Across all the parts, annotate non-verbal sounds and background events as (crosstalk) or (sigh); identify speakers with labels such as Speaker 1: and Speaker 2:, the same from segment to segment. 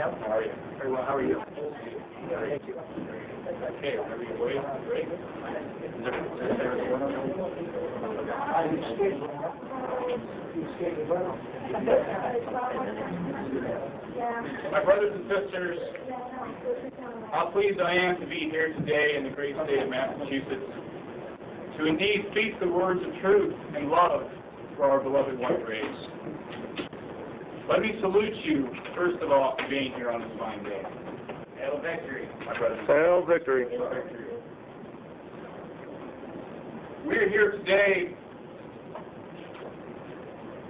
Speaker 1: How are you? Very well. How are you? Thank you. Okay, whenever you're ready. Great. Is there- is there a photo? My brothers and sisters, how pleased I am to be here today in the great state of Massachusetts to indeed speak the words of truth and love for our beloved white race. Let me salute you, first of all, for being here on this fine day. Hail victory, my brothers and
Speaker 2: Hail victory.
Speaker 1: Hail victory. We are here today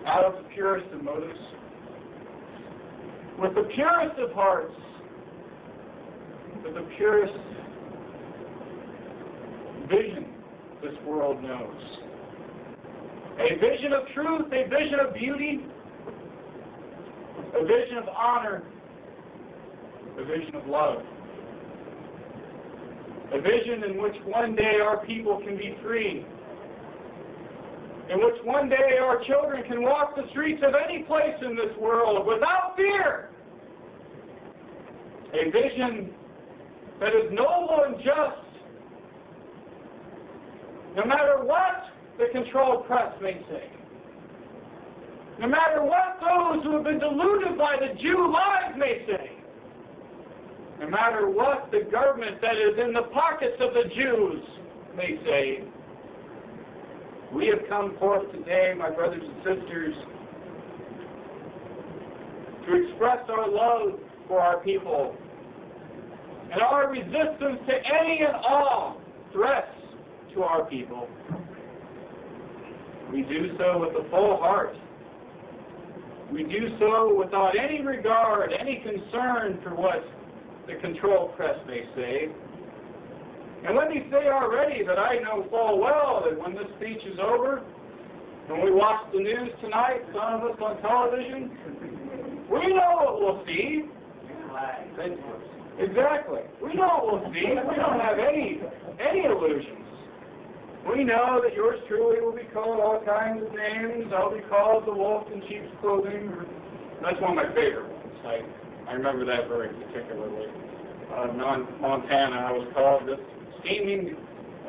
Speaker 1: out of the purest of motives, with the purest of hearts, with the purest vision this world knows. A vision of truth, a vision of beauty, a vision of honor, a vision of love. A vision in which one day our people can be free. In which one day our children can walk the streets of any place in this world without fear. A vision that is noble and just, no matter what the controlled press may say. No matter what those who have been deluded by the Jew lies may say. No matter what the government that is in the pockets of the Jews may say. We have come forth today, my brothers and sisters, to express our love for our people and our resistance to any and all threats to our people. We do so with a full heart. We do so without any regard, any concern for what the control press may say. And let me say already that I know full well that when this speech is over, when we watch the news tonight, some of us on television, we know what we'll see. Exactly. We know what we'll see. We don't have any any illusions. We know that yours truly will be called all kinds of names. I'll be called the wolf in sheep's clothing. That's one of my favorite ones. I, I remember that very particularly. Uh, non Montana, I was called the steaming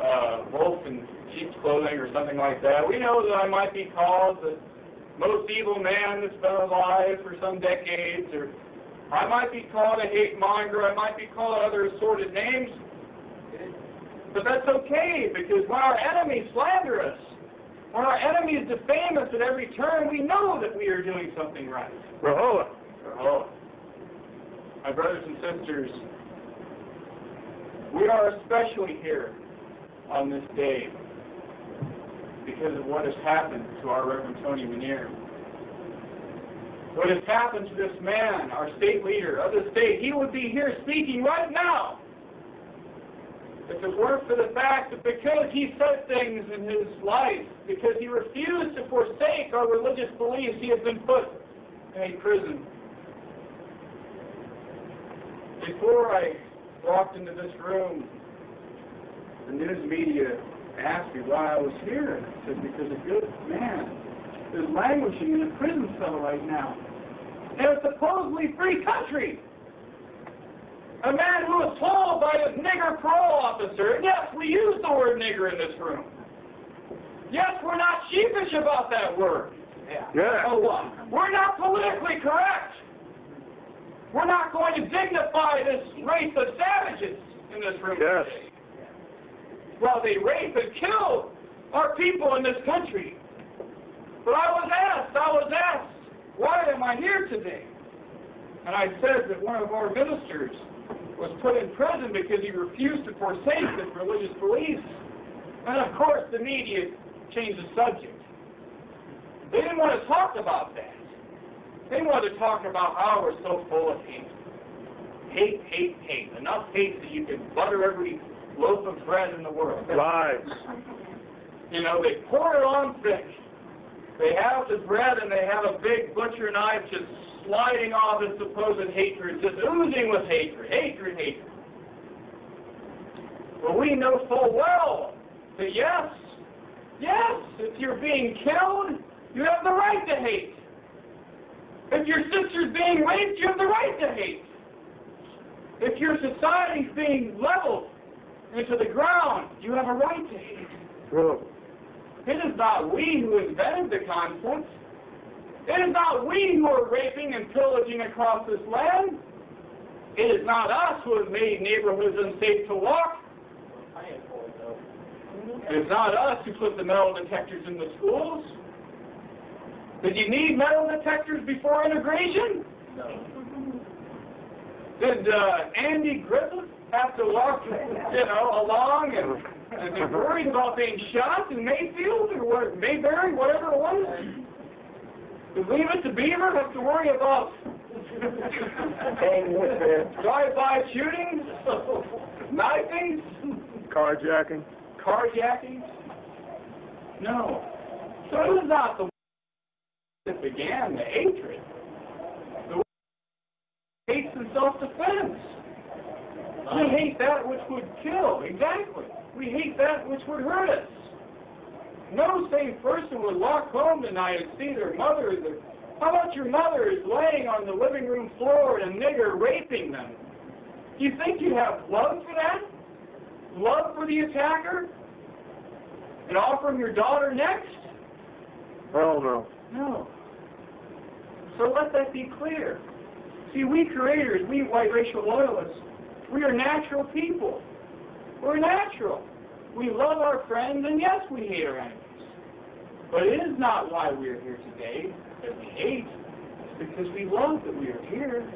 Speaker 1: uh, wolf in sheep's clothing or something like that. We know that I might be called the most evil man that's been alive for some decades, or I might be called a hate monger. I might be called other assorted names. But that's okay, because when our enemies slander us, when our enemies defame us at every turn, we know that we are doing something right.
Speaker 2: Rahowa.
Speaker 1: Oh. My brothers and sisters, we are especially here on this day because of what has happened to our Reverend Tony Manier. What has happened to this man, our state leader of the state, he would be here speaking right now if it weren't for the fact that because he said things in his life, because he refused to forsake our religious beliefs, he has been put in a prison. Before I walked into this room, the news media asked me why I was here. I said, because a good man is languishing in a prison cell right now. In a supposedly free country. A man who was told by his nigger parole officer, and yes, we use the word nigger in this room. Yes, we're not sheepish about that word.
Speaker 2: Yeah.
Speaker 1: Oh, what? We're not politically correct. We're not going to dignify this race of savages in this room
Speaker 2: Yes.
Speaker 1: today. Well, they rape and kill our people in this country. But I was asked, I was asked, why am I here today? And I said that one of our ministers was put in prison because he refused to forsake his religious beliefs. And of course, the media changed the subject. They didn't want to talk about that. They wanted to talk about how we're so full of hate. Hate, hate, hate. Enough hate that you can butter every loaf of bread in the world.
Speaker 2: Lies.
Speaker 1: You know, they pour it on thick. They have the bread and they have a big butcher knife just sliding off its supposed hatred, just oozing with hatred, hatred, hatred. Well, we know full well that yes, yes, if you're being killed, you have the right to hate. If your sister's being raped, you have the right to hate. If your society's being leveled into the ground, you have a right to hate.
Speaker 2: True.
Speaker 1: It is not we who invented the conflict. It is not we who are raping and pillaging across this land. It is not us who have made neighborhoods unsafe to walk. It is not us who put the metal detectors in the schools. Did you need metal detectors before integration?
Speaker 2: No.
Speaker 1: Did uh, Andy Griffith have to walk, you know, along and, and be worried (laughs) about being shot in Mayfield or what, Mayberry, whatever it was? Did Leave It to Beaver have to worry about (laughs) drive-by shootings, knifings,
Speaker 2: Carjacking.
Speaker 1: carjacking? No. So it is not the (laughs) that began the hatred. The (laughs) hates in self-defense. We uh-huh. hate that which would kill, exactly. We hate that which would hurt us. No sane person would walk home tonight and see their mother. Their, how about your mother is laying on the living room floor and a nigger raping them? Do you think you have love for that? Love for the attacker? And offering your daughter next?
Speaker 2: Hell no.
Speaker 1: No. So let that be clear. See, we creators, we white racial loyalists, we are natural people. We're natural. We love our friends, and yes, we hate our enemies. But it is not why we are here today that we hate. It's because we love that we are here.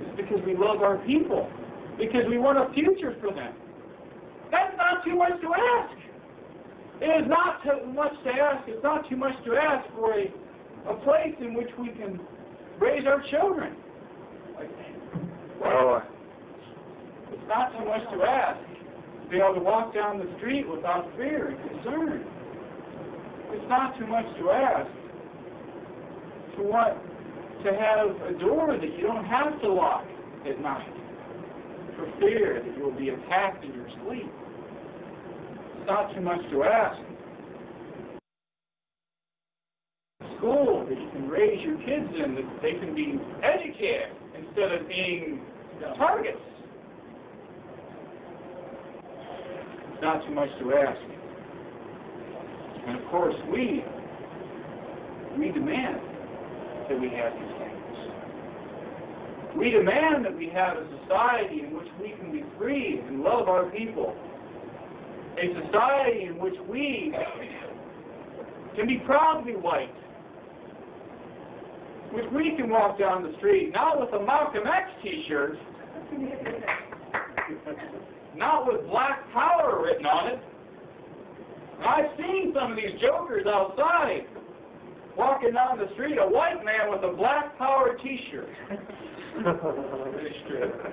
Speaker 1: It's because we love our people. Because we want a future for them. That's not too much to ask. It is not too much to ask. It's not too much to ask for a, a place in which we can raise our children.
Speaker 2: Oh,
Speaker 1: It's not too much to ask be able to walk down the street without fear and concern. It's not too much to ask to want to have a door that you don't have to lock at night for fear that you will be attacked in your sleep. It's not too much to ask. School that you can raise your kids in, that they can be educated instead of being targets. It's not too much to ask. And of course, we, we demand that we have these things. We demand that we have a society in which we can be free and love our people. A society in which we can be proud to be white. Which we can walk down the street, not with a Malcolm X t-shirt, (laughs) not with black power written on it. I've seen some of these jokers outside walking down the street, a white man with a black power t-shirt. (laughs)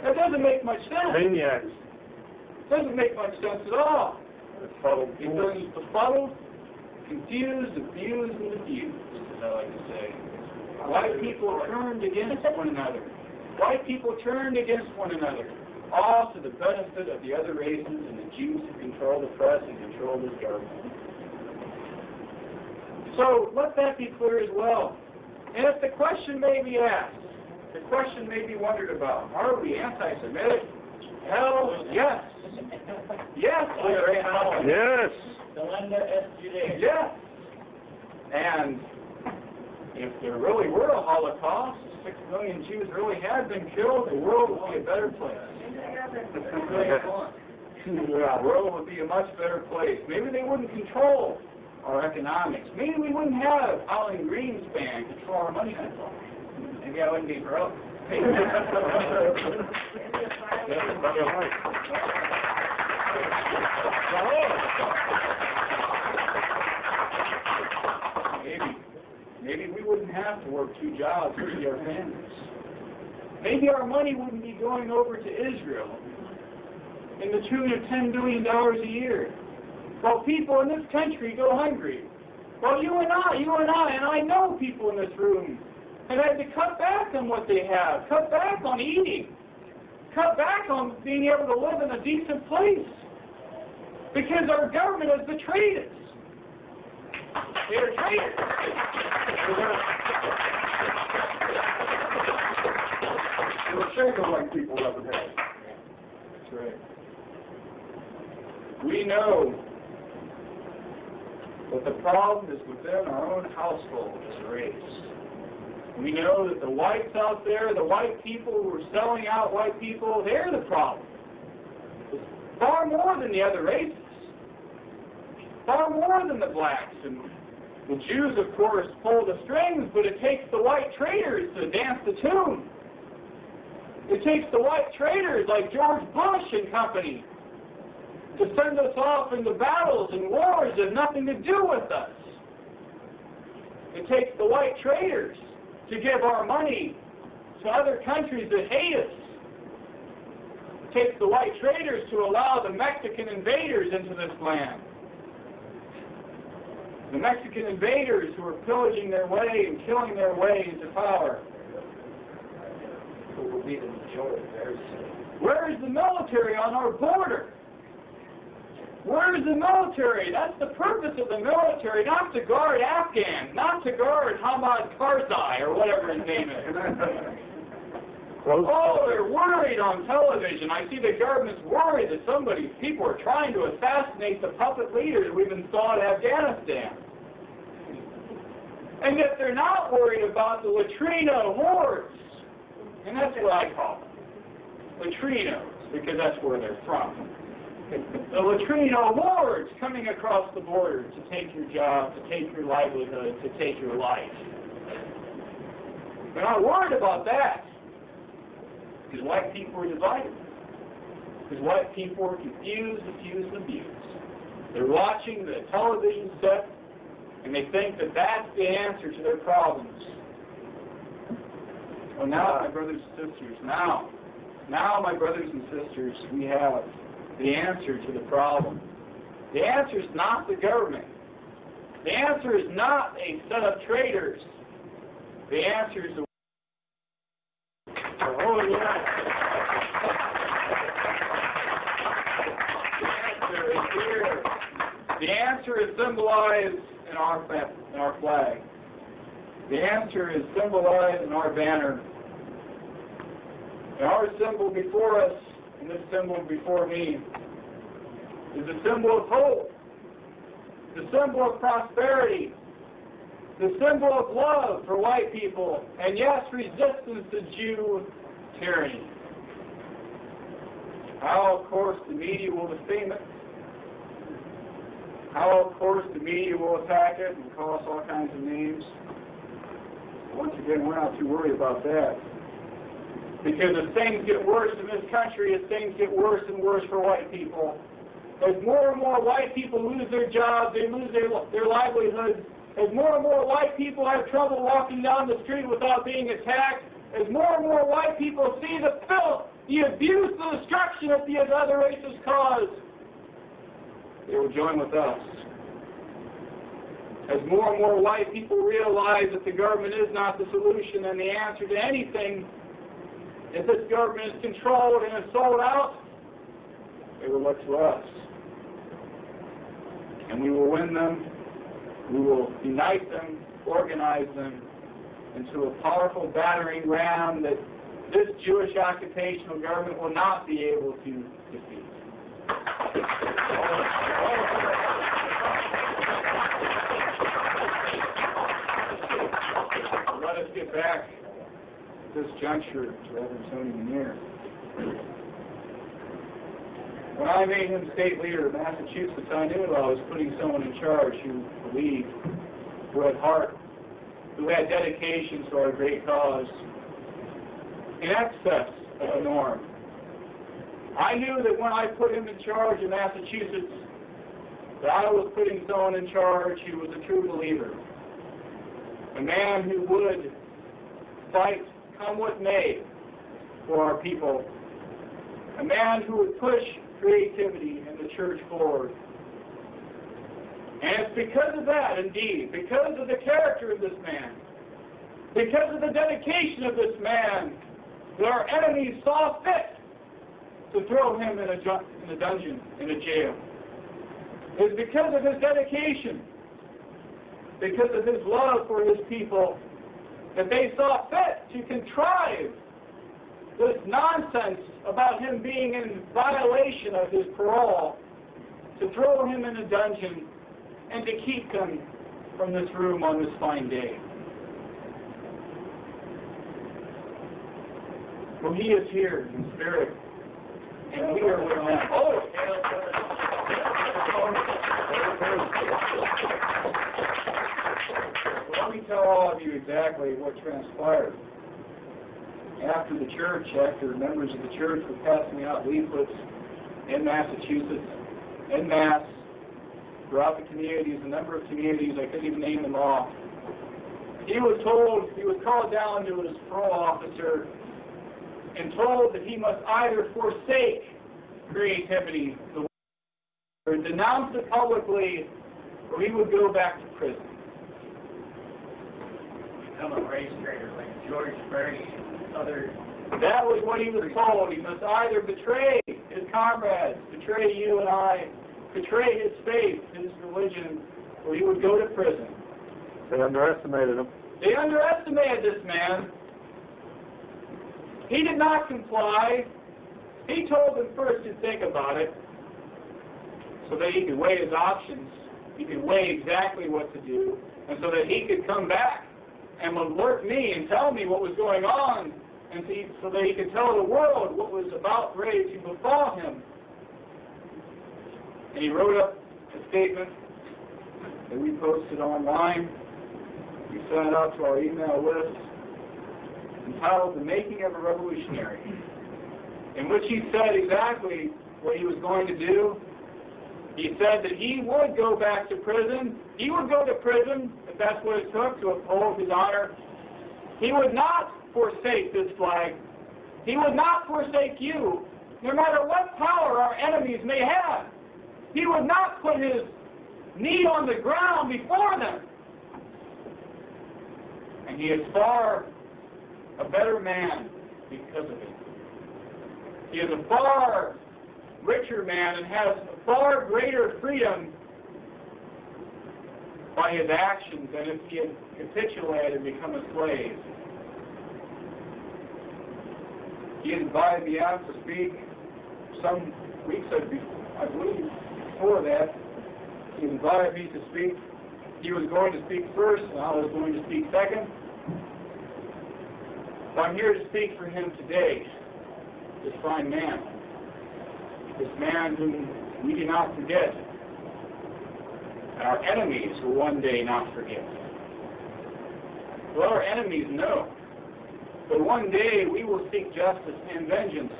Speaker 1: That doesn't make much sense.
Speaker 2: maniacs.
Speaker 1: doesn't make much sense at all.
Speaker 2: Fuddled
Speaker 1: It befuddled, confused, abused, and abused, as I like to say. White people turned against one another. White people turned against one another, all to the benefit of the other races and the Jews who control the press and control this government. So let that be clear as well. And if the question may be asked, the question may be wondered about, are we anti-Semitic? Hell, yes. Yes, we are anti-Semitic.
Speaker 2: Yes.
Speaker 1: Yes. And if there really were a Holocaust, six million Jews really had been killed, the world would be a better place. The world would be a much better place. Maybe they wouldn't control our economics. Maybe we wouldn't have Alan Greenspan control our money supply. Maybe I wouldn't be broke. Maybe. Maybe we wouldn't have to work two jobs to feed our families. Maybe our money wouldn't going over to Israel in the tune of $10 billion a year. While people in this country go hungry. Well, you and I, you and I, and I know people in this room have had to cut back on what they have, cut back on eating, cut back on being able to live in a decent place. Because our government has betrayed us. They are traitors. They were
Speaker 2: the white people ever had.
Speaker 1: That's right. We know that the problem is within our own household as a race. We know that the whites out there, the white people who are selling out white people, they're the problem. It's far more than the other races. Far more than the blacks. And the Jews, of course, pull the strings, but it takes the white traders to dance the tune. It takes the white traders like George Bush and company to send us off into battles and wars that have nothing to do with us. It takes the white traders to give our money to other countries that hate us. It takes the white traders to allow the Mexican invaders into this land. The Mexican invaders who are pillaging their way and killing their way into power.
Speaker 3: Will be the majority very soon.
Speaker 1: Where is the military on our border? Where is the military? That's the purpose of the military, not to guard Afghans, not to guard Hamad Karzai or whatever his name is.
Speaker 2: Close.
Speaker 1: Oh, they're worried on television. I see the government's worried that somebody, people are trying to assassinate the puppet leaders we've installed in Afghanistan. And yet they're not worried about the latrino hordes. And that's what I call them. Latrinos, because that's where they're from. The latrino hordes coming across the border to take your job, to take your livelihood, to take your life. They're not worried about that. Because white people are divided. Because white people are confused, abused, and abused. They're watching the television set, and they think that that's the answer to their problems. Well, now, my brothers and sisters, now, now, my brothers and sisters, we have the answer to the problem. The answer is not the government. The answer is not a set of traders. The answer is the Oh, yeah. The answer is here. The answer is symbolized in our, in our flag. The answer is symbolized in our banner. And our symbol before us, and this symbol before me, is a symbol of hope, the symbol of prosperity, the symbol of love for white people, and yes, resistance to Jew tyranny. How, of course, the media will defame it. How, of course, the media will attack it and call us all kinds of names. Once again, we're not too worried about that. Because as things get worse in this country, as things get worse and worse for white people, as more and more white people lose their jobs, they lose their, their livelihoods, as more and more white people have trouble walking down the street without being attacked, as more and more white people see the filth, the abuse, the destruction that the other races cause, they will join with us. As more and more white people realize that the government is not the solution and the answer to anything, if this government is controlled and is sold out, they will look to us. And we will win them we will unite them, organize them into a powerful battering ram that this Jewish occupational government will not be able to defeat. Let us get back at this juncture to Reverend Tony. When I made him state leader of Massachusetts, I knew I was putting someone in charge who believed, who had heart, who had dedication to our great cause, in excess of the norm. I knew that when I put him in charge of Massachusetts, that I was putting someone in charge who was a true believer, a man who would fight, come what may, for our people, a man who would push creativity in the church forward. And it's because of that, indeed, because of the character of this man, because of the dedication of this man, that our enemies saw fit to throw him in a, in a dungeon, in a jail. It's because of his dedication, because of his love for his people, that they saw fit to contrive this nonsense about him being in violation of his parole to throw him in a dungeon and to keep him from this room on this fine day. Well, he is here in spirit, and we are with him. Oh, oh let me tell all of you exactly what transpired. After the church, after members of the church were passing out leaflets in Massachusetts, in mass, throughout the communities, a number of communities, I couldn't even name them all. He was told, he was called down to his parole officer and told that he must either forsake creativity, or denounce it publicly, or he would go back to prison.
Speaker 3: Become a race traitor like George Bush and other.
Speaker 1: That was what he was told. He must either betray his comrades, betray you and I, betray his faith, his religion, or he would go to prison.
Speaker 2: They underestimated him.
Speaker 1: They underestimated this man. He did not comply. He told them first to think about it so that he could weigh his options. He could weigh exactly what to do, and so that he could come back and would alert me and tell me what was going on, and see, so that he could tell the world what was about ready to befall him. And he wrote up a statement that we posted online. We sent it out to our email list entitled The Making of a Revolutionary, in which he said exactly what he was going to do. He said that he would go back to prison. He would go to prison if that's what it took to uphold his honor. He would not forsake this flag. He would not forsake you, no matter what power our enemies may have. He would not put his knee on the ground before them. And he is far a better man because of it. He is a far richer man and has far greater freedom by his actions than if he had capitulated and become a slave. He invited me out to speak some weeks ago, I believe, before that. He invited me to speak. He was going to speak first, and I was going to speak second. So I'm here to speak for him today, this fine man, this man whom we do not forget, and our enemies will one day not forget. Well, our enemies know, but one day we will seek justice and vengeance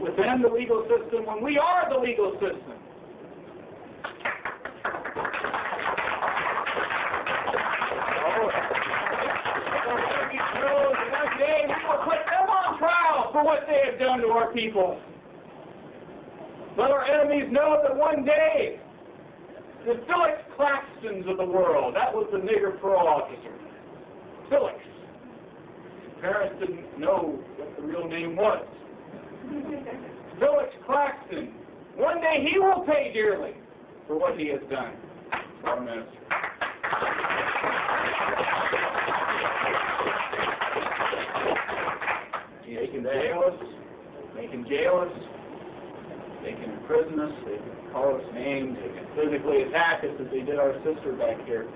Speaker 1: within the legal system when we are the legal system. For what they have done to our people. Let our enemies know that one day the Felix Claxtons of the world, that was the nigger parole officer. Felix. His parents didn't know what the real name was. (laughs) Felix Claxton. One day he will pay dearly for what he has done for our minister. They can jail us. They can jail us. They can imprison us. They can call us names. They can physically attack us as they did our sister back here.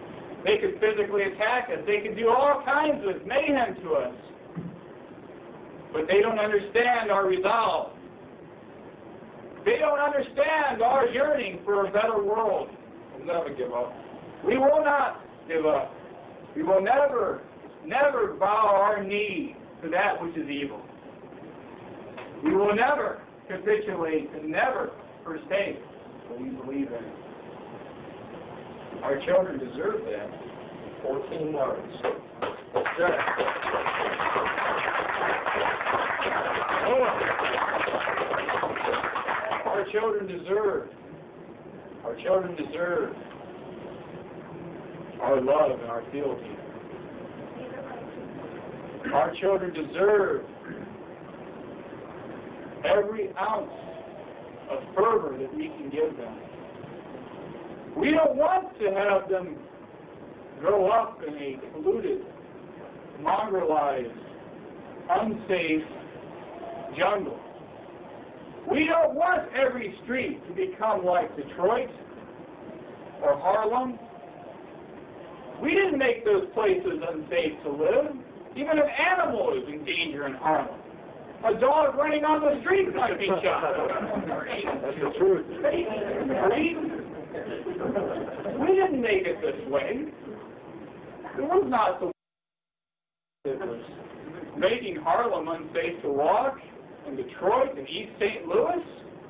Speaker 1: They can physically attack us. They can do all kinds of mayhem to us. But they don't understand our resolve. They don't understand our yearning for a better world. We'll never give up. We will not give up. We will never, never bow our knee to that which is evil. We will never capitulate and never forsake what we believe in. Our children deserve that.
Speaker 3: 14 words.
Speaker 1: Our children deserve. Our children deserve our love and our fealty. Our children deserve every ounce of fervor that we can give them. We don't want to have them grow up in a polluted, mongrelized, unsafe jungle. We don't want every street to become like Detroit or Harlem. We didn't make those places unsafe to live. Even an animal is in danger in Harlem. A dog running on the street might be shot.
Speaker 2: That's the truth.
Speaker 1: We didn't make it this way. It was not the it was making Harlem unsafe to walk, and Detroit and East St. Louis.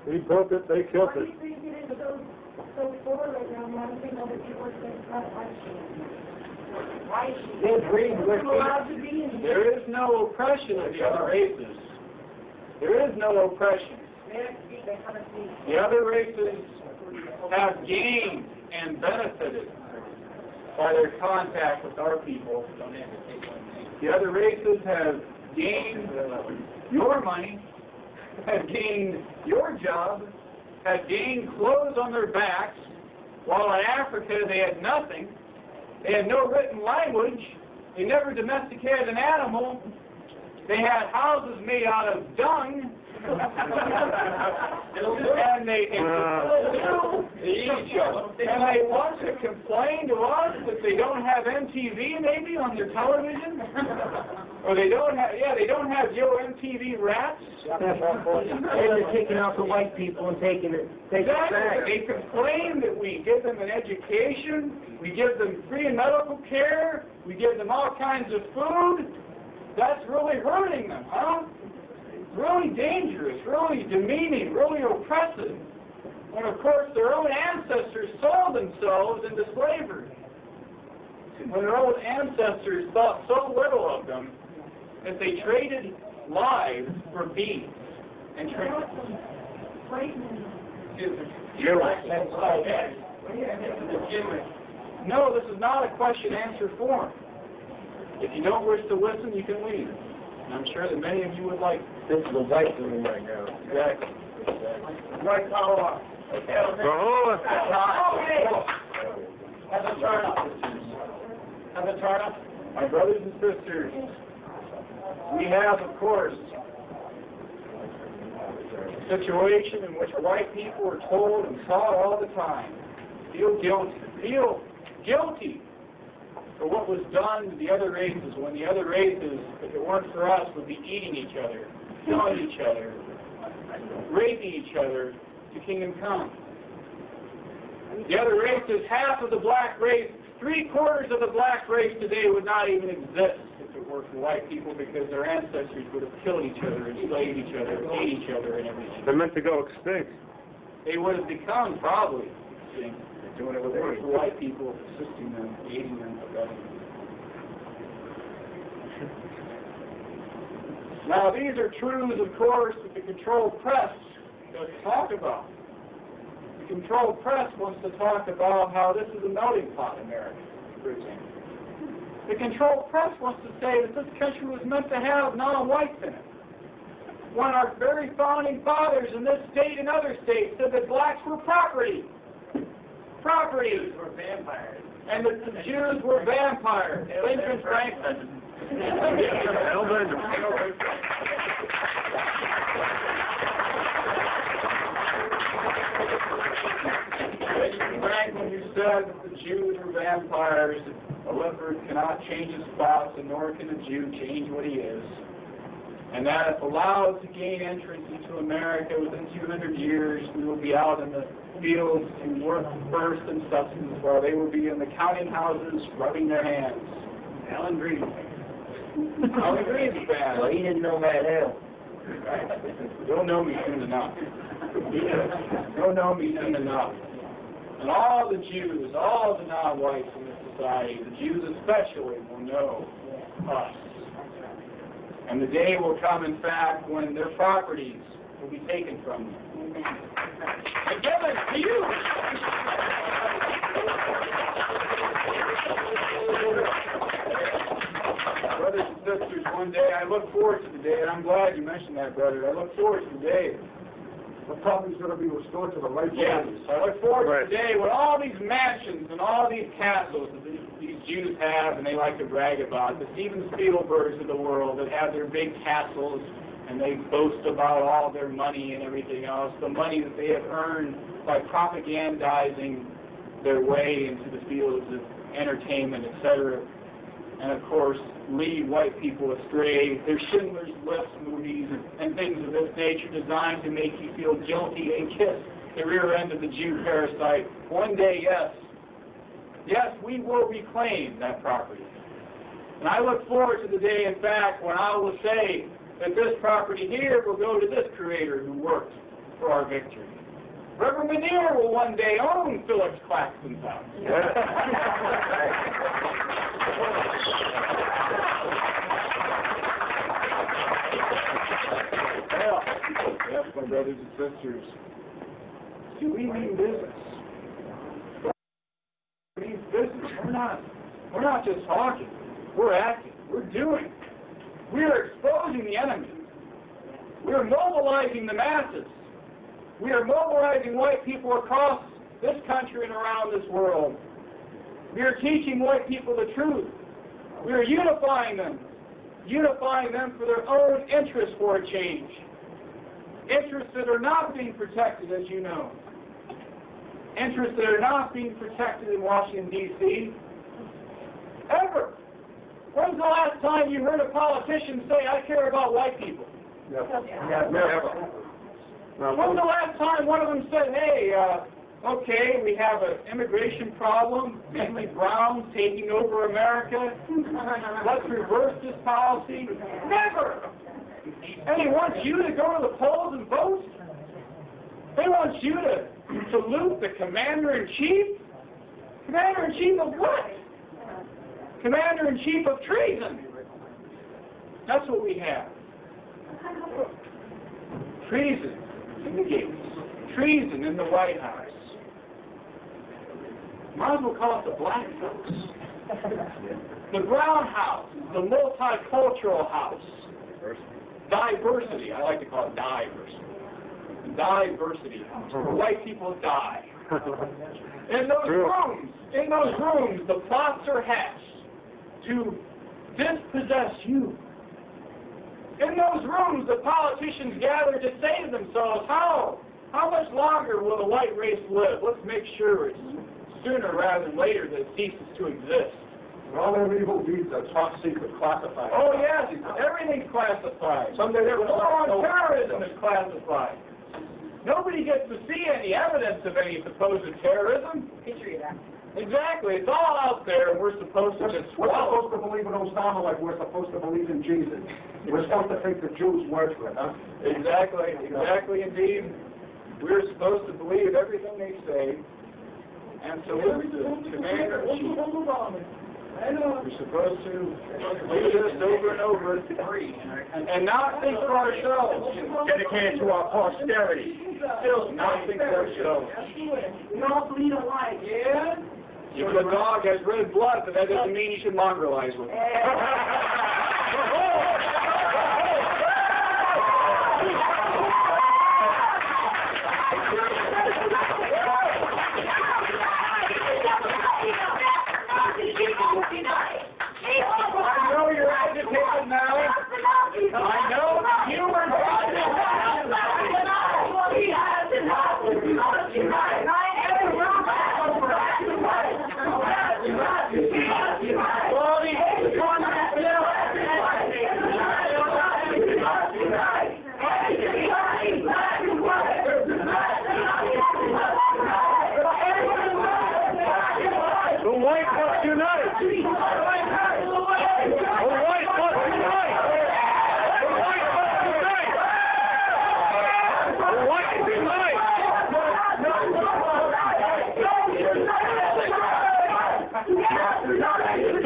Speaker 2: We built it, they killed it.
Speaker 4: you think it is so, so poor right now? Why do you think other people are saying, "God, why is she? Why is she?
Speaker 3: They breed with
Speaker 4: People allowed to be in here.
Speaker 1: There is no oppression of the other races. There is no oppression. The other races have gained and benefited by their contact with our people. The other races have gained your money, have gained your job, have gained clothes on their backs, while in Africa they had nothing. They had no written language. They never domesticated an animal. They had houses made out of dung. and they, they eat each other. And they want to complain to us that they don't have MTV maybe on their television? or they don't have, yeah, they don't have Yo MTV Raps?
Speaker 3: And they're taking out the white people and taking it, taking it back.
Speaker 1: Exactly. They complain that we give them an education, we give them free medical care, we give them all kinds of food. That's really hurting them, huh? Really dangerous, really demeaning, really oppressive. When, of course, their own ancestors sold themselves into slavery. When their own ancestors thought so little of them that they traded lives for beans and traded. No, this is not a question answer form. If you don't wish to listen, you can leave. And I'm sure that many of you would like.
Speaker 3: This is the white room right now.
Speaker 1: Exactly. Right, follow up. Have a turn up. Have a turn up. My brothers and sisters, we have, of course, a situation in which white people are told and taught all the time, feel guilty, feel guilty for what was done to the other races when the other races, if it weren't for us, would be eating each other, killing each other, raping each other to kingdom come. The other races, half of the black race, three quarters of the black race today would not even exist if it were for white people because their ancestors would have killed each other, enslaved each other, ate each other, and everything.
Speaker 2: they're meant to go extinct.
Speaker 1: They would have become probably extinct
Speaker 2: It with
Speaker 1: it were
Speaker 2: me.
Speaker 1: white people assisting them, aiding them. Now, these are truths, of course, that the controlled press doesn't talk about. The controlled press wants to talk about how this is a melting pot, America, for example. The controlled press wants to say that this country was meant to have non-whites in it. When our very founding fathers in this state and other states said that blacks were property. Property.
Speaker 3: We're vampires.
Speaker 1: And that the Jews were vampires. Benjamin Franklin. Franklin, who said that the Jews were vampires, a leopard cannot change his spots, and nor can a Jew change what he is. And that if allowed to gain entrance into America within 200 years, we will be out in the fields to work first and substance, while they will be in the counting houses rubbing their hands. Alan Green. Alan Greenspan.
Speaker 3: Well, he didn't know Matt Hale.
Speaker 1: You'll know me soon enough. You'll know me soon enough. And all the Jews, all the non-whites in this society, the Jews especially, will know us. And the day will come, in fact, when their properties will be taken from them. Given to you. Brothers and sisters, one day I look forward to the day, and I'm glad you mentioned that, brother. I look forward to the day
Speaker 5: The property's gonna be restored to the rightful
Speaker 1: Yes,
Speaker 5: owners.
Speaker 1: I look forward to the day when all these mansions and all these castles that these, these Jews have and they like to brag about, the Steven Spielbergs of the world that have their big castles and they boast about all their money and everything else, the money that they have earned by propagandizing their way into the fields of entertainment, etc. And of course, lead white people astray. There's Schindler's List movies and, and things of this nature designed to make you feel guilty and kiss the rear end of the Jew parasite. One day, yes, yes, we will reclaim that property. And I look forward to the day, in fact, when I will say that this property here will go to this creator who worked for our victory. Reverend Manier will one day own Felix Claxton's (laughs) house.
Speaker 5: Well, yes, my brothers and sisters,
Speaker 1: Do we mean business? We mean business. We're not, we're not just talking. We're acting. We're doing. We're exposing the enemy. We're mobilizing the masses. We are mobilizing white people across this country and around this world. We are teaching white people the truth. We are unifying them, unifying them for their own interests for a change. Interests that are not being protected, as you know. Interests that are not being protected in Washington, D.C. Ever. When's the last time you heard a politician say, I care about white people?
Speaker 5: never. Now,
Speaker 1: When's the last time one of them said, hey, uh, okay, we have an immigration problem, mainly Browns taking over America, let's reverse this policy? Never! And he wants you to go to the polls and vote? They want you to salute the commander-in-chief? Commander-in-chief of what? Commander-in-chief of treason. That's what we have. Treason in the gates. Treason in the White House. Might as well call it the Black House. The Brown House, the multicultural house. Diversity, I like to call it diversity. Diversity house, where white people die. In those rooms, in those rooms, the plots are hatched to dispossess you. In those rooms, the politicians gather to say to themselves, how, how much longer will the white race live? Let's make sure it's sooner rather than later that it ceases to exist.
Speaker 5: all their evil deeds are top secret classified.
Speaker 1: Oh yes, everything's classified.
Speaker 5: Someday
Speaker 1: Their
Speaker 5: they're gonna
Speaker 1: war on terrorism is classified. Nobody gets to see any evidence of any supposed terrorism. Exactly, it's all out there, and we're supposed to
Speaker 5: We're
Speaker 1: just
Speaker 5: we're
Speaker 1: swallow.
Speaker 5: supposed to believe in Osama like we're supposed to believe in Jesus. We're supposed to think the Jews' word for it, huh?
Speaker 1: Exactly, exactly indeed. We're supposed to believe everything they say, and so we're the commander in chief. We're supposed to do this over and over, and, and not think for ourselves.
Speaker 5: Dedicated to our posterity.
Speaker 1: Still not think for ourselves.
Speaker 4: We all bleed alike.
Speaker 1: Yeah? If the dog has red blood, but that doesn't mean you should mongrelize with (laughs) (laughs) The
Speaker 2: white must unite! The white must unite! The white unite! The white unite!
Speaker 5: Gonna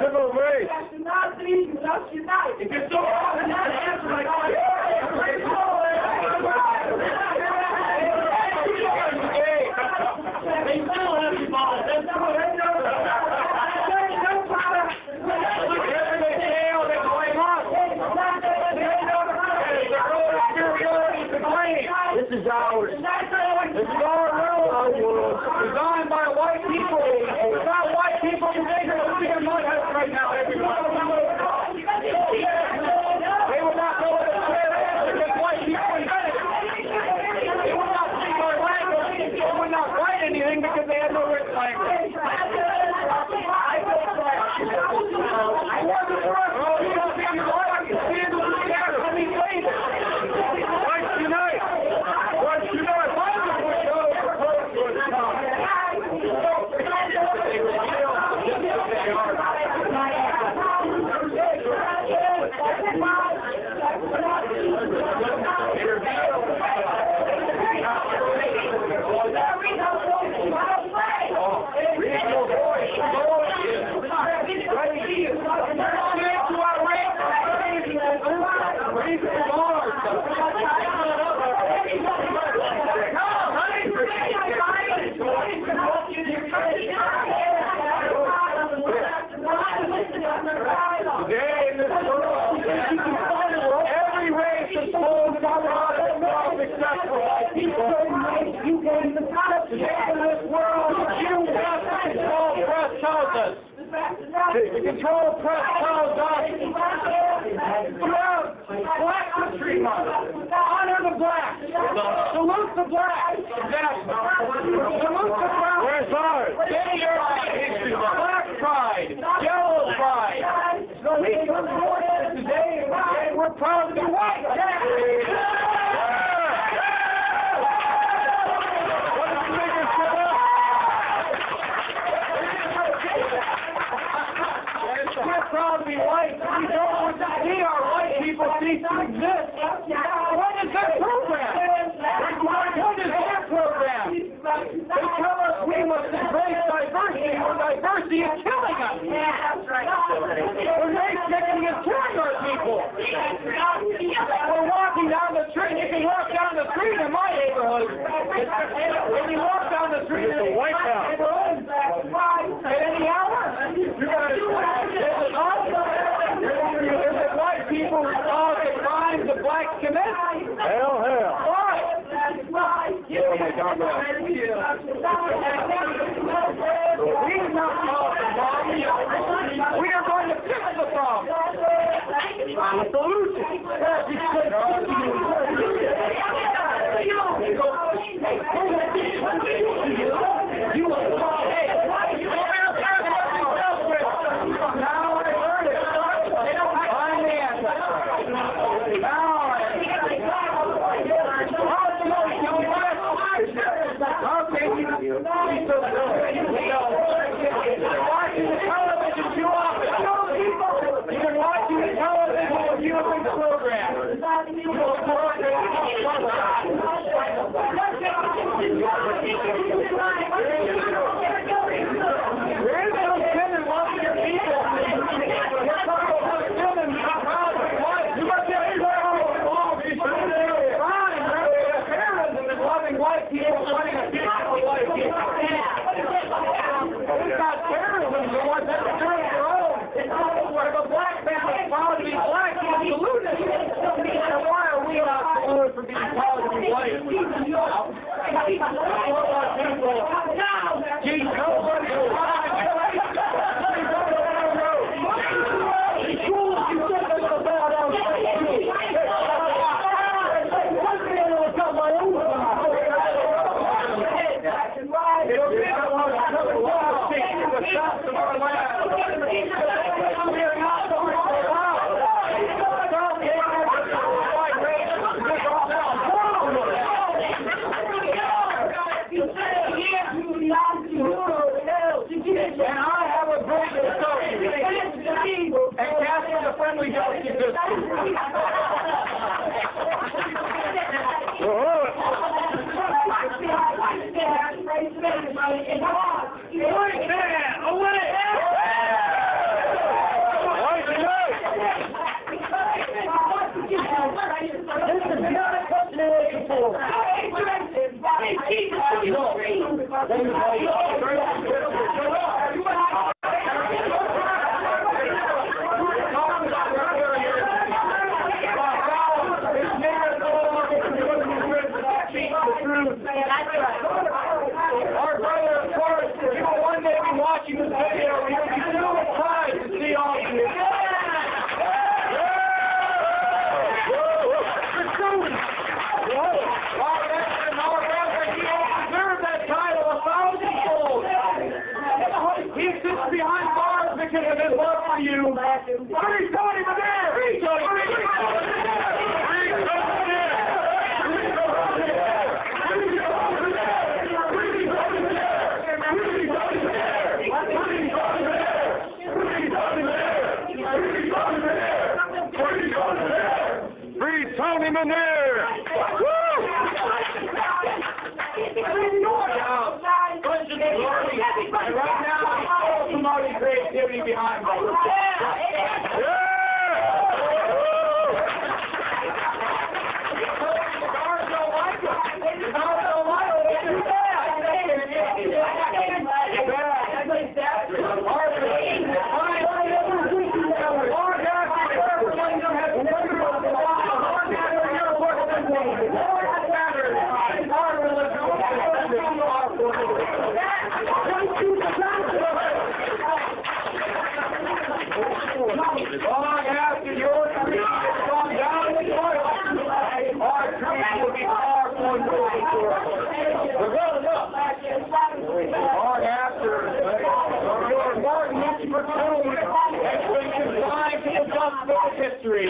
Speaker 5: civil rights. That should not They
Speaker 1: would not know what a is because. They would not speak our. They would not write anything because they had no written language. Whites unite! Whites unite! Today in this world, every race is told about how successful people. Today in this world, you what the control press tells us. The control press tells us throughout Black History Month, honor the blacks, salute the blacks, salute the blacks. Where's ours? Day your history month. Black pride, yellow pride. We support it today, and we're proud to be white. What is the biggest for us? We're proud to be white. We don't want to see our white people cease to exist. What is their program? What is their program? They tell us we must embrace diversity when diversity is killing us. When race mixing is killing our people. We're walking down the street. You can walk down the street in my neighborhood. When you walk down the street in the White House, at any hour, you're going to is it us? It white people who cause the crimes the blacks commit? Hell, hell. God. We are going to fix the. The solution. You I heard it. I'm the answer. Now I Okay, we so You're watching the television too often. You've been watching the television and viewing the program. There is no sin in loving your people. You're talking about sin and proud of life. You must be wrong. Fine, right? Terrorism is loving white people, fighting against white people. It's not terrorism, the ones that are doing their own. Where the black man is proud to be black, he's deluded. And why are we not deluded for being proud to be white? Jesus, nobody And I have a great discovery. And Catherine, the friendly ghost exists. White man, away!
Speaker 3: This is not a continuation for.
Speaker 1: This nigger truth. Our brother, of course, he will one day be watching this video, and he'll be so surprised to see all of you. Our veteran, our brother, he will deserve that title a thousandfold. He sits behind of his love for you. Free Tony! Free Tony Tony
Speaker 2: Free Tony Manere!
Speaker 1: And right now, bad. Long after your tree has gone down the toilet, our tree will be far more beautiful. Long after your Martin Luther King has been consigned to the dustbin of history,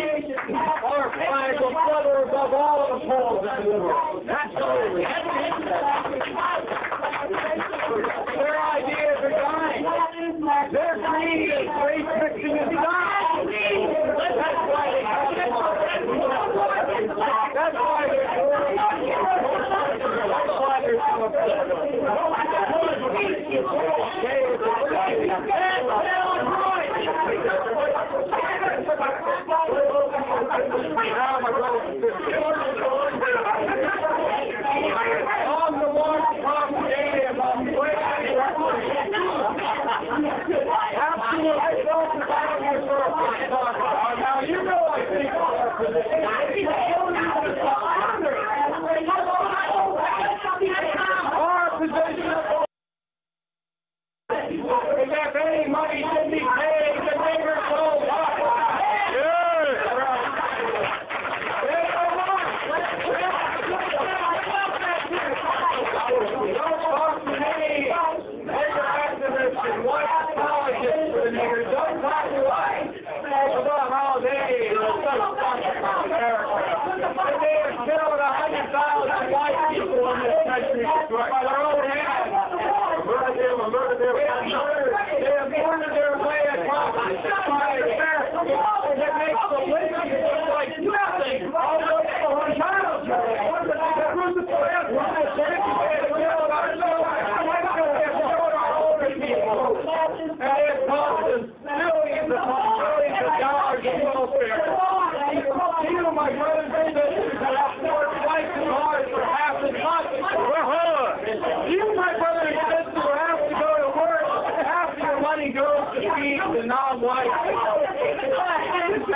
Speaker 1: our flag will flutter above all the poles in the world. Absolutely. Their ideas are dying. Their greed is great fixing is dying. That's why they That's why they're That's why they're so upset. Now, my brothers and sisters, on the walk from stadium, on the way Absolutely self-defining yourself. Now, you know I think our position of is that any money should be paid to neighbors so Don't talk to me, neighbor activists and white apologists for the niggers. Don't talk to us about how they are so fucking America. They have killed a hundred thousand white people in this country by their own hands. Murdered them, murdered their families. They have murdered their way across the America. It makes the living look like nothing. All those for child. Crucify us. Killed our killed our older people. And it cost us millions upon millions of dollars in welfare. You, my brothers and sisters, have worked twice as hard for half as much. You, my brothers and sisters, will have to go to work. Half of your money goes to feed the non-white.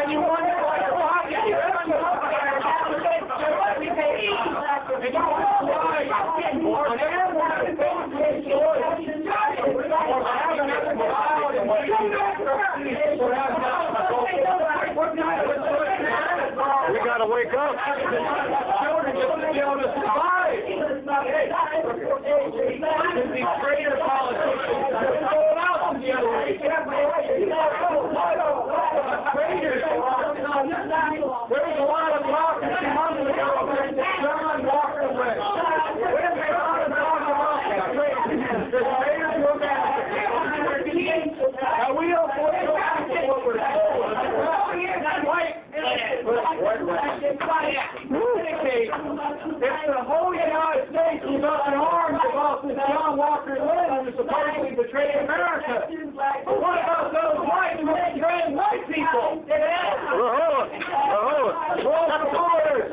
Speaker 1: And you your pocket is empty. And you wonder why our neighborhood is or haven't had a child and what or have not. What kind of a
Speaker 2: We gotta wake up.
Speaker 1: children just to be able to survive. And these traitor politicians it out to the other way. There was a lot of talk a few months ago that John walked away. There's a lot of talk about that. Traitors. The traitors were massacred. Now we don't believe what we're told. White. Indicate if the whole United States was up in arms about this John Walker Lindh who supposedly betrayed America, but what about those white who betrayed white people?
Speaker 2: Hold it. Hold it.
Speaker 1: Roll the borders.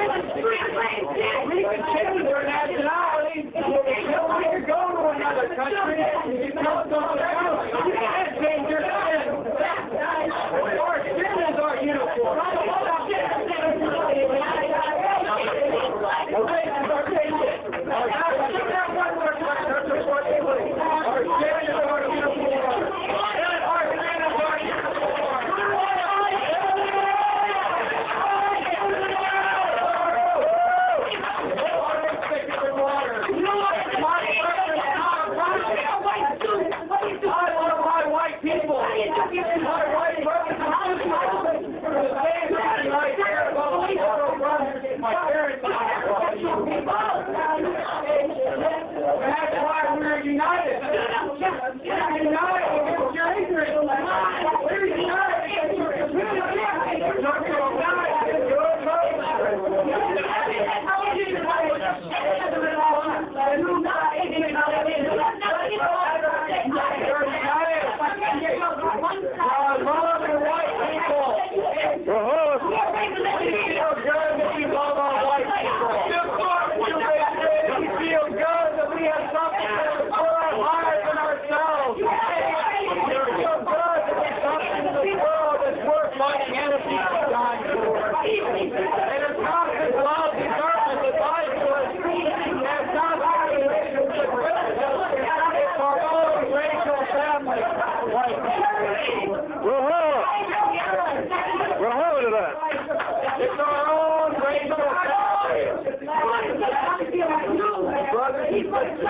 Speaker 1: We can change our nationality. To go to another country, it. You can't change. Our our uniform. I love my white people. My white brothers and sisters. For the same reason I care about my fellow brothers, my parents. That's why we're united. We're united against your ignorance. We're united against your stupidity. We're united against your We're united. I love the white people. It feels good that we love our white people. It feels good that we have something in the world higher than ourselves. It feels good that we have something in the world that's worth fighting enemies and dying for. And it's not this love and darkness that lies to us. It's not our relationship with It's our own racial family. White people. It's our own racial family. Brothers and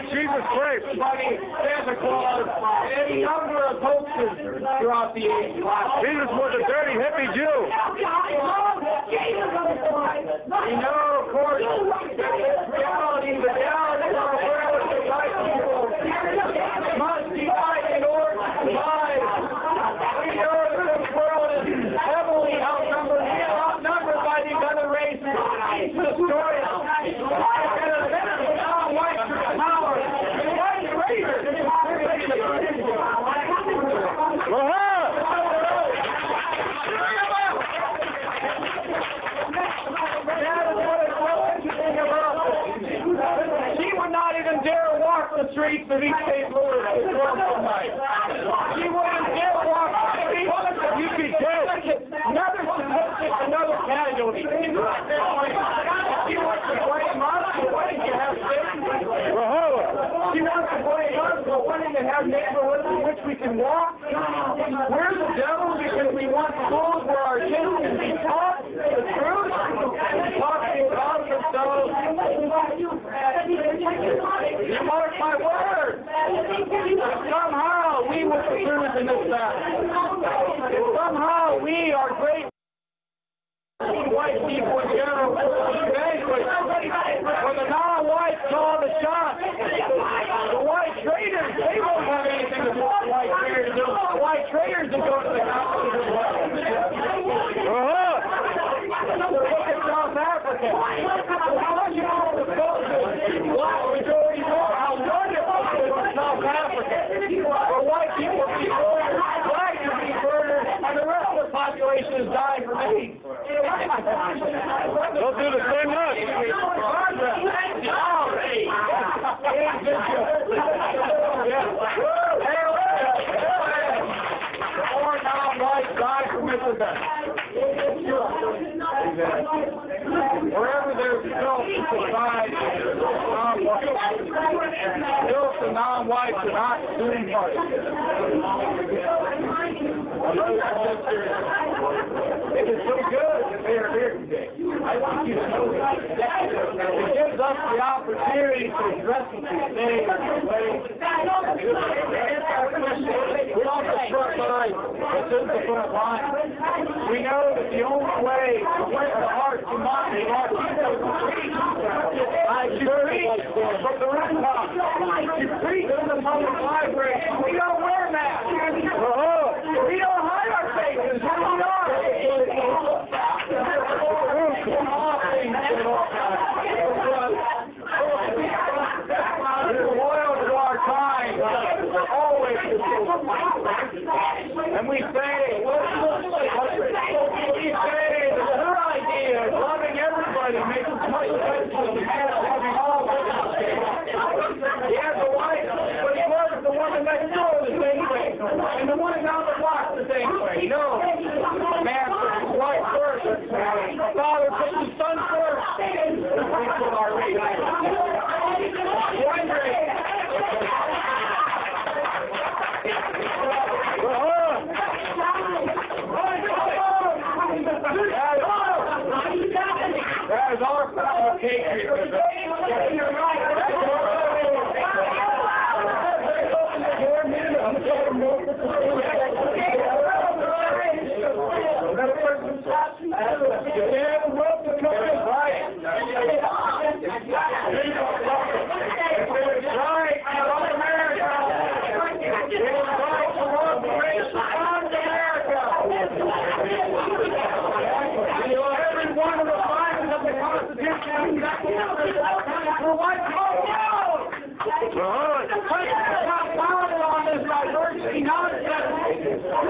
Speaker 1: all
Speaker 2: Jesus Christ.
Speaker 1: Santa Claus and any number of hoaxes throughout the ages.
Speaker 2: Jesus was a dirty hippie Jew.
Speaker 1: We know, of course, reality, the reality of our world is white people must unite in order to survive. We know that this world is heavily outnumbered, we are outnumbered by these other races to destroy us. And a minute from now, whites are in power. White raiders. That is what is so interesting about this. She would not even dare walk the streets of East St. Louis at 12 midnight. She wouldn't dare walk the streets. You'd be dead. Another statistic, another casualty. If you want to blame us for wanting to have cities, she wants to blame us for wanting to have neighborhoods in which we can walk. We're the devil because we want schools where our kids can be taught the truth and talking about themselves. You mark my word. Somehow we will be truth in this battle. Somehow we are great white people in general banquet where the non-whites call the shots. The white traders, they won't have anything to do with white traders. The white traders that go to the conference as well. Look at South Africa. Look at all the black majority vote, how wonderful it is in Africa. White people murdered, black people be murdered, and the rest of the population is dying from AIDS.
Speaker 2: Don't do the same much.
Speaker 1: Or die Mississippi. Filth in society, non-white, filth and non-whites are not soon party. It is so good that they are here today. I think you know that. It gives us the opportunity to address these things in a way. We also front line. This is the front line. We know that the only way to win the hearts and minds of our people is to preach. I preach from the rooftop. To preach in the public library. We don't wear masks. We don't hide our faces. Here we are. To our. Always. And we say, we say the good idea loving everybody makes as much sense as the man loving all He has a wife, but he loves the woman next door the same way. And the one down the block the same way. No. The man his wife first. Father puts his son first. We put our race. That is our form of patriotism. Every one of the findings of the Constitution for white people. Not founded on this diversity nonsense. Because I like to talk shit too. Tony talk no. Shit too.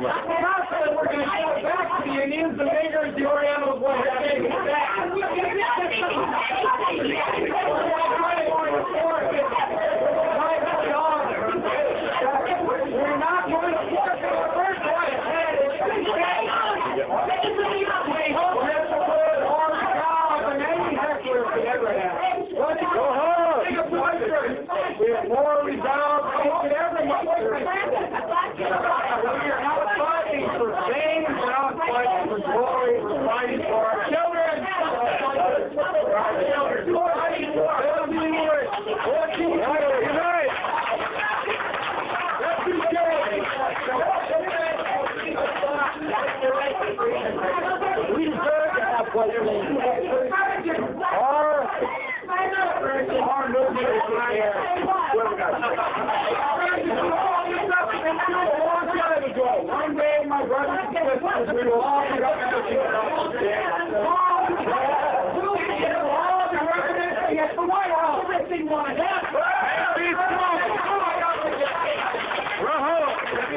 Speaker 1: Not so that we're going to go back to the Indians, the niggers, the Orientals, what have you. We're not going to it. We. We have more resolve than we could ever much. We are not fighting for fame, we're not fighting for glory, we're fighting for our children. For our children. We're fighting for our viewers. What can you do tonight? Let's be
Speaker 3: We deserve to have white slaves.
Speaker 1: Our, our movement is here. A long time ago, one day my sisters, we will all be representing All the representing at the White House. Everything. Be strong.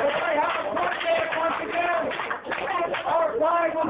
Speaker 1: White House, one day, once again, our flag will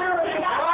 Speaker 1: of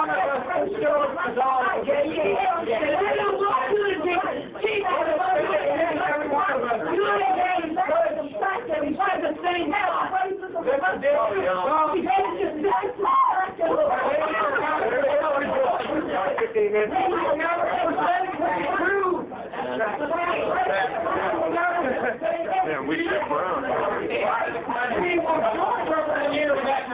Speaker 1: one of us can show us resolve. Each and every one of us. You ain't getting the fact that we tried to sing now. Let's do it, y'all. We had to just that smart.
Speaker 2: Yeah, we should run.
Speaker 1: People don't represent you that